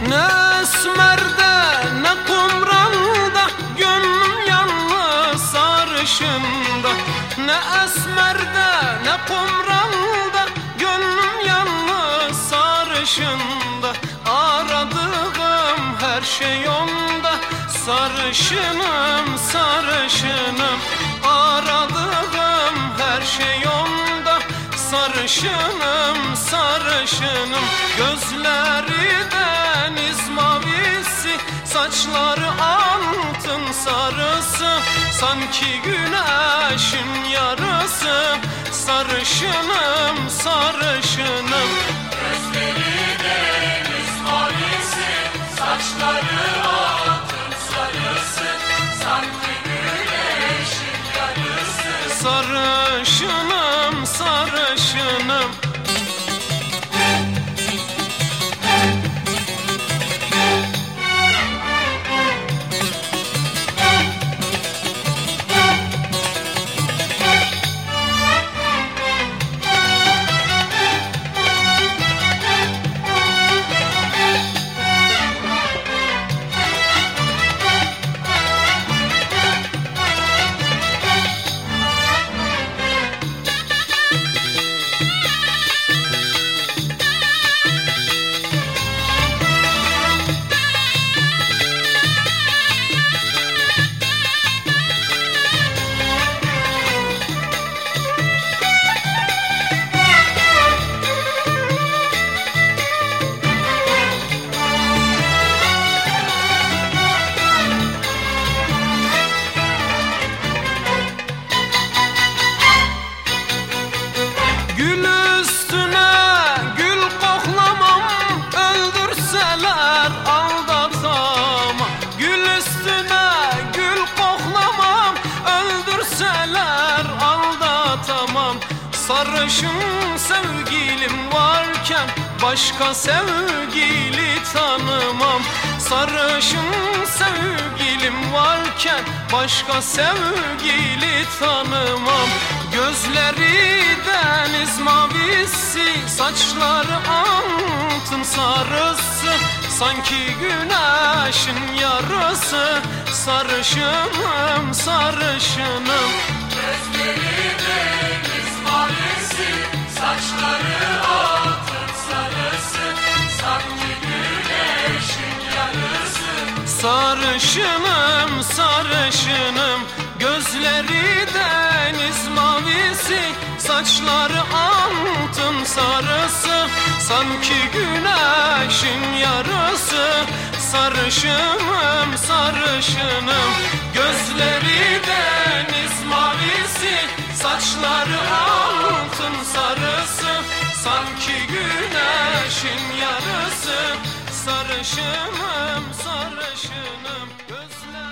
esmerde ne kumralda Gönlüm yalnız sarışında. Ne esmerde ne kumralda Gönlüm yalnız sarışında. Aradığım her şey onda Sarışınım sarışınım. Aradığım her şey onda Sarışınım sarışınım. Gözleri deniz mavisi Saçları altın sarısı Sanki güneşin yarısı Sarışınım sarışınım Sarışın sevgilim varken Başka sevgili tanımam. Sarışın sevgilim varken Başka sevgili tanımam. Gözleri deniz mavisi Saçları altın sarısı. Sanki güneşin yarısı. Sarışınım sarışınım. Gözleri Sarışınım sarışınım. Gözleri deniz mavisi Saçları altın sarısı. Sanki güneşin yarısı. Sarışınım sarışınım. Gözleri deniz mavisi Saçları altın sarısı. Sanki güneşin yarısı. Sarışınım başınım gözler